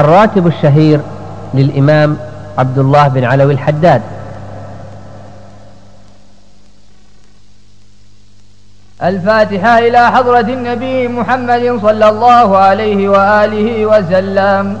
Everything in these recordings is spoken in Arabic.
الراتب الشهير للإمام عبد الله بن علوي الحداد. الفاتحة إلى حضرة النبي محمد صلى الله عليه وآله وسلم.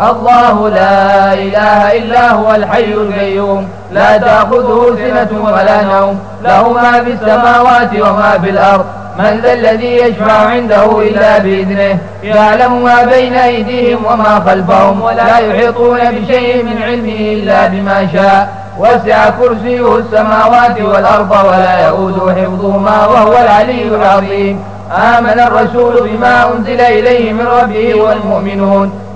الله لا إله إلا هو الحي القيوم. لا تأخذه سنة ولا نوم. له ما في السماوات وما في الأرض. من ذا الذي يشفع عنده إلا بإذنه. يعلم ما بين أيديهم وما خلفهم ولا يحيطون بشيء من علمه إلا بما شاء. وسع كرسيه السماوات والأرض ولا يؤود حفظهما وهو العلي العظيم. آمن الرسول بما أنزل إليه من ربه والمؤمنون.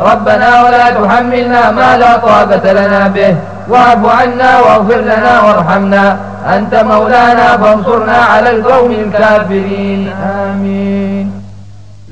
ربنا ولا تحملنا ما لا طاقة لنا به. واعف عنا واغفر لنا وارحمنا. أنت مولانا فانصرنا على القوم الكافرين. آمين.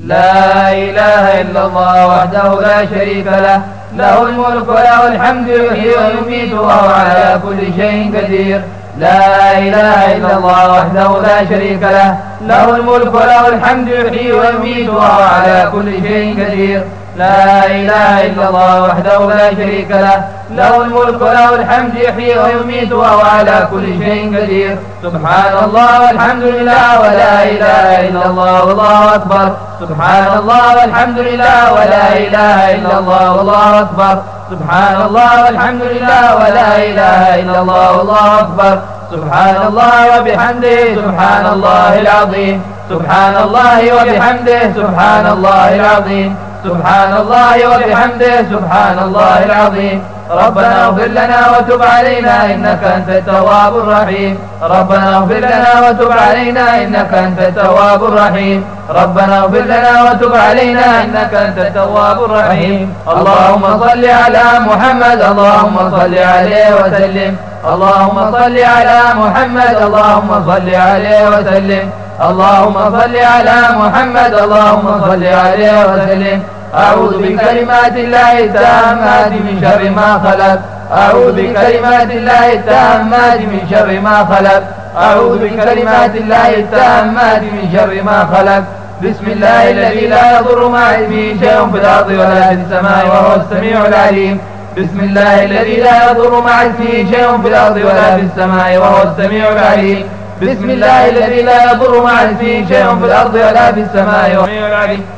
لا إله إلا الله وحده لا شريك له. له الملك وله الحمد يحيي ويميت وهو على كل شيء قدير. لا إله إلا الله وحده لا شريك له. له الملك وله الحمد يحيي ويميت وهو على كل شيء قدير. لا إله إلا الله وحده لا شريك له له الملك وله الحمد يحيي ويميت وهو على كل شيء قدير. سبحان الله والحمد لله ولا إله إلا الله والله أكبر. سبحان الله والحمد لله ولا إله إلا الله والله أكبر. سبحان الله والحمد لله ولا إله إلا الله والله أكبر. سبحان الله وبحمده سبحان الله العظيم. سبحان الله وبحمده سبحان الله العظيم. سبحان الله وبحمده سبحان الله العظيم. ربنا اغفر لنا وتب علينا إنك أنت التواب الرحيم. ربنا اغفر لنا وتب علينا إنك أنت التواب الرحيم. ربنا اغفر لنا وتب علينا إنك أنت التواب الرحيم. اللهم صل على محمد اللهم صل عليه وسلم. اللهم صل على محمد اللهم صل عليه وسلم. اللهم صل على محمد اللهم صل عليه وسلم. أعوذ بكلمات الله التامات من شر ما خلق. أعوذ بكلمات الله التامات من شر ما خلق. أعوذ بكلمات الله التامات من شر ما خلق. بسم الله الذي لا يضر مع اسمه شيء في الأرض ولا في السماء وهو السميع العليم. بسم الله الذي لا يضر مع اسمه شيء في الأرض ولا في السماء وهو السميع العليم. بسم الله الذي لا يضر مع اسمه شيء في الأرض ولا في السماء.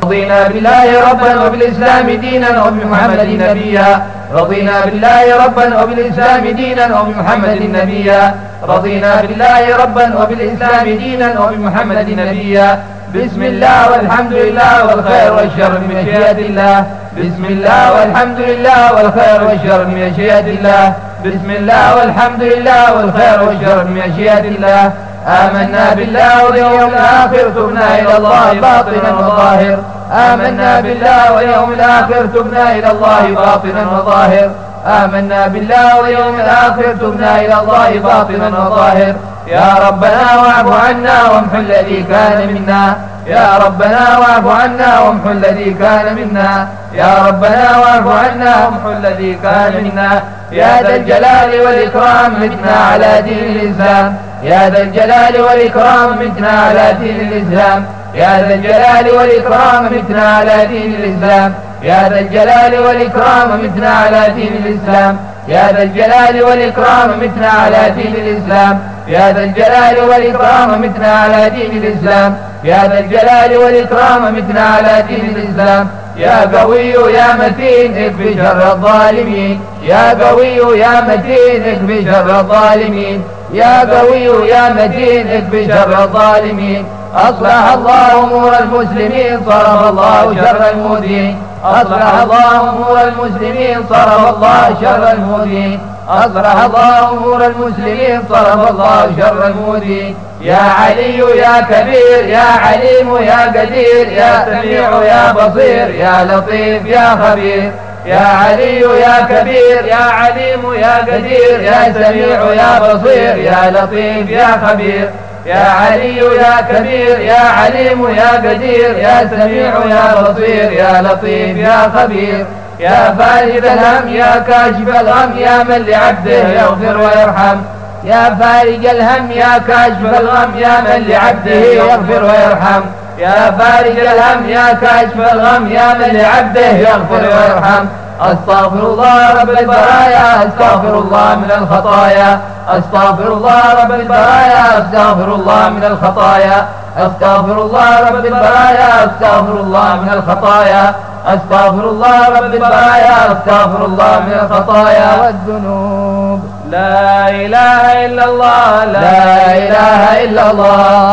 رضينا بالله ربا وبالإسلام دينا وبمحمد نبيا. رضينا بالله ربا وبالإسلام دينا وبمحمد نبيا. رضينا بالله ربا وبالإسلام دينا وبمحمد نبيا. بسم الله والحمد لله والخير والشر من مشيئة الله. بسم الله والحمد لله والخير والشر من مشيئة الله. بسم الله والحمد لله والخير والشر من مشيئة الله. آمنا بالله واليوم الآخر تبنا إلى الله باطنا وظاهر. آمنا بالله واليوم الآخر تبنا إلى الله باطنا وظاهر. آمنا بالله واليوم الآخر تبنا إلى الله باطنا وظاهر. يا ربنا واعف عنا وامحو الذي كان منا. يا ربنا واعف عنا وامحو الذي كان منا. يا ربنا واعف عنا وامحو الذي كان منا. يا ذا الجلال والإكرام متنا على دين الإسلام يا ذا الجلال والإكرام متنا على دين الإسلام. يا ذا الجلال والإكرام متنا على دين الإسلام. يا ذا الجلال والإكرام متنا على دين الإسلام. يا ذا الجلال والإكرام متنا على دين الإسلام. يا ذا الجلال والإكرام متنا على دين الإسلام. يا ذا الجلال والإكرام متنا على دين الإسلام. يا قوي يا متين اكفي شر الظالمين. يا قوي يا متين اكفي شر الظالمين. يا قوي يا متين اكف شر الظالمين. أصلح الله أمور المسلمين صرف الله شر المؤذين أصلح الله أمور المسلمين صرف الله شر المؤذين أصلح الله أمور المسلمين صرف الله شر المؤذين يا علي يا كبير يا عليم يا قدير يا سميع يا بصير يا لطيف يا خبير. يا علي يا كبير يا عليم يا قدير يا سميع يا بصير يا لطيف يا خبير. يا علي يا كبير يا عليم يا قدير يا سميع يا بصير يا لطيف يا خبير. يا فارج الهم يا كاشف الغم يا من لعبده يغفر ويرحم. يا فارج الهم يا كاشف الغم يا من لعبده يغفر ويرحم. يا فارج الهم يا كاشف الغم يا من لعبده يغفر ويرحم. أستغفر الله رب البرايا أستغفر الله من الخطايا. أستغفر الله رب البرايا أستغفر الله من الخطايا. أستغفر الله رب البرايا أستغفر الله من الخطايا. أستغفر الله رب البرايا أستغفر الله من الخطايا. والذنوب. لا إله إلا الله لا إله إلا الله.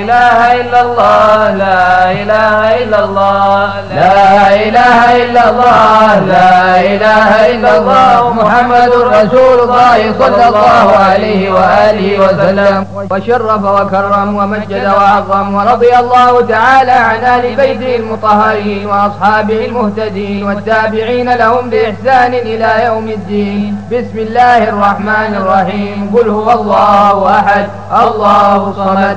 إله إلا الله لا إله إلا الله لا إله إلا الله لا إله إلا الله محمد رسول الله صلى الله عليه وآله وسلم. وشرف وكرم ومجد وعظم ورضي الله تعالى عن أهل بيته المطهرين وأصحابه المهتدين والتابعين لهم بإحسان إلى يوم الدين. بسم الله الرحمن الرحيم. قل هو الله أحد الله الصمد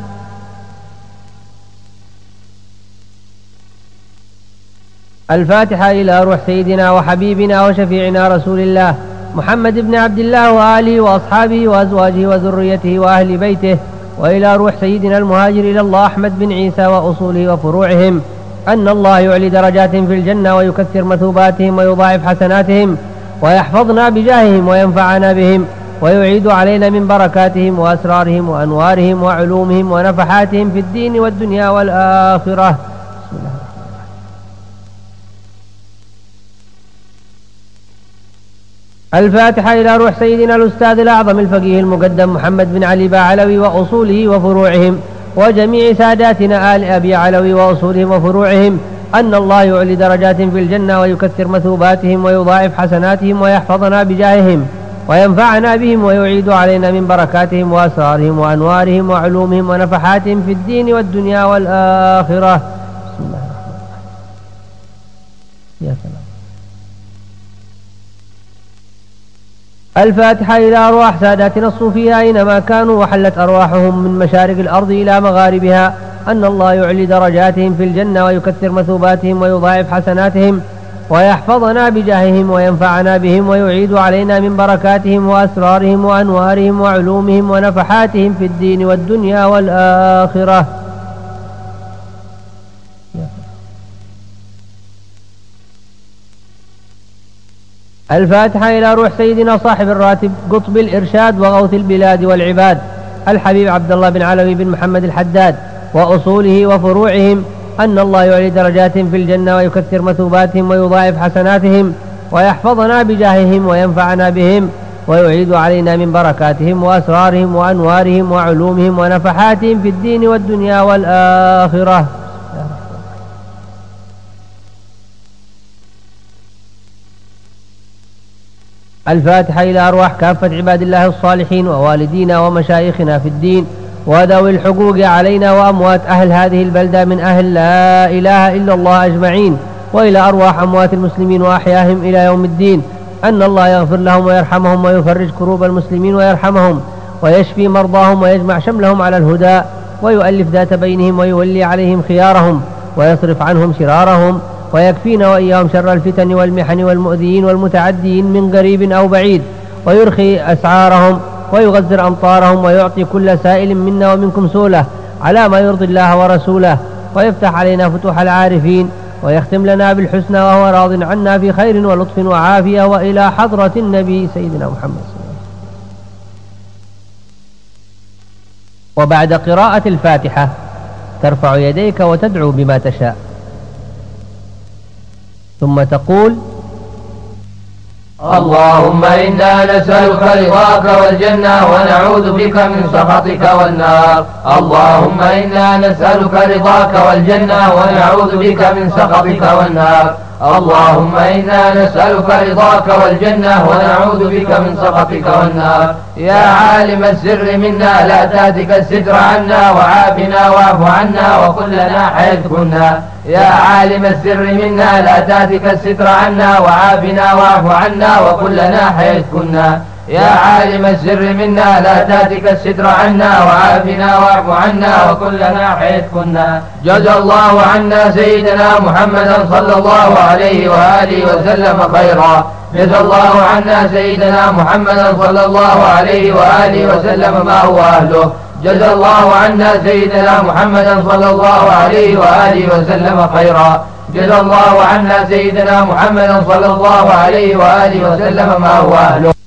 الفاتحة إلى روح سيدنا وحبيبنا وشفيعنا رسول الله محمد بن عبد الله وآله وأصحابه وأزواجه وذريته وأهل بيته وإلى روح سيدنا المهاجر إلى الله أحمد بن عيسى وأصوله وفروعهم. أن الله يعلي درجات في الجنة ويكثر مثوباتهم ويضاعف حسناتهم ويحفظنا بجاههم وينفعنا بهم ويعيد علينا من بركاتهم وأسرارهم وأنوارهم وعلومهم ونفحاتهم في الدين والدنيا والآخرة. بسم الله. الفاتحة إلى روح سيدنا الأستاذ الأعظم الفقيه المقدم محمد بن علي باعلوي وأصوله وفروعهم وجميع ساداتنا آل أبي علوي وأصولهم وفروعهم أن الله يعلي درجات في الجنة ويكثر مثوباتهم ويضاعف حسناتهم ويحفظنا بجاههم وينفعنا بهم ويعيد علينا من بركاتهم وأسرارهم وأنوارهم وعلومهم ونفحاتهم في الدين والدنيا والآخرة. بسم الله الرحمن الرحيم. يا سلام الفاتحة إلى أرواح ساداتنا الصوفية أينما كانوا وحلت أرواحهم من مشارق الأرض إلى مغاربها أن الله يعلي درجاتهم في الجنة ويكثر مثوباتهم ويضاعف حسناتهم ويحفظنا بجاههم وينفعنا بهم ويعيد علينا من بركاتهم وأسرارهم وأنوارهم وعلومهم ونفحاتهم في الدين والدنيا والآخرة. الفاتحة إلى روح سيدنا صاحب الراتب قطب الإرشاد وغوث البلاد والعباد الحبيب عبد الله بن علوي بن محمد الحداد وأصوله وفروعهم أن الله يعلي درجاتهم في الجنة ويكثر مثوباتهم ويضاعف حسناتهم ويحفظنا بجاههم وينفعنا بهم ويعيد علينا من بركاتهم وأسرارهم وأنوارهم وعلومهم ونفحاتهم في الدين والدنيا والآخرة. الفاتحة إلى أرواح كافة عباد الله الصالحين ووالدينا ومشايخنا في الدين وذوي الحقوق علينا وأموات أهل هذه البلدة من أهل لا إله إلا الله أجمعين وإلى أرواح أموات المسلمين وأحياهم إلى يوم الدين. أن الله يغفر لهم ويرحمهم ويفرج كروب المسلمين ويرحمهم ويشفي مرضاهم ويجمع شملهم على الهدى ويؤلف ذات بينهم ويولي عليهم خيارهم ويصرف عنهم شرارهم ويكفينا وإياهم شر الفتن والمحن والمؤذيين والمتعدين من قريب أو بعيد. ويرخي أسعارهم ويغزر أمطارهم ويعطي كل سائل منا ومنكم سولة على ما يرضي الله ورسوله. ويفتح علينا فتوح العارفين ويختم لنا بالحسنى وهو راض عنا في خير ولطف وعافية وإلى حضرة النبي سيدنا محمد. وبعد قراءة الفاتحة ترفع يديك وتدعو بما تشاء. ثم تقول اللهم إنا نسألك رضاك والجنة ونعوذ بك من سخطك والنار. اللهم إنا نسألك رضاك والجنة ونعوذ بك من سخطك والنار. اللهم إنا نسألك رضاك والجنة ونعوذ بك من سخطك والنار. يا عالم السر منا لا تاتك الستر عنا وعافنا واعف عنا وكلنا حيث كنا. يا عالم السر منا لا تاتك الستر عنا وعافنا واعف عنا وكلنا حيث كنا. يا عالم السر منا لا تاتك الستر عنا وعافنا واعف عنا وكلنا حيث كنا. جزى الله عنا سيدنا محمدا صلى الله عليه وآله وسلم خيرا. جزى الله عنا سيدنا محمدا صلى الله عليه وآله وسلم ما هو أهله؟ جزى الله عنا سيدنا محمدا صلى الله عليه وآله وسلم خيرا. جزى الله عنا سيدنا محمدا صلى الله عليه وآله وسلم ما هو أهله؟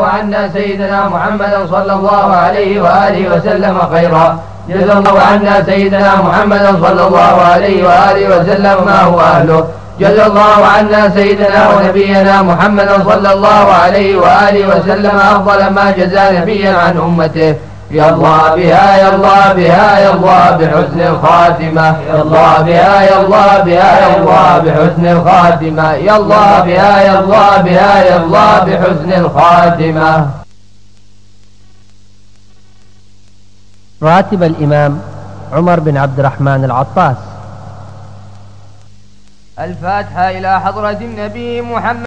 وعنا سيدنا محمدا صلى الله عليه وآله وسلم خيرا. جزا الله عنا سيدنا محمدا صلى الله عليه وآله وسلم ما هو أهله جزا الله عنا سيدنا ونبينا محمدا صلى الله عليه وآله وسلم أفضل ما جزى نبيا عن أمته. يا الله بها يا الله بها يا الله بحسن الخاتمة. يا الله بها يا الله بها يا الله بحسن الخاتمة. يا الله بها يا الله بها يا الله بحسن الخاتمة. راتب الإمام عمر بن عبد الرحمن العطاس. الفاتحة إلى حضرة النبي محمد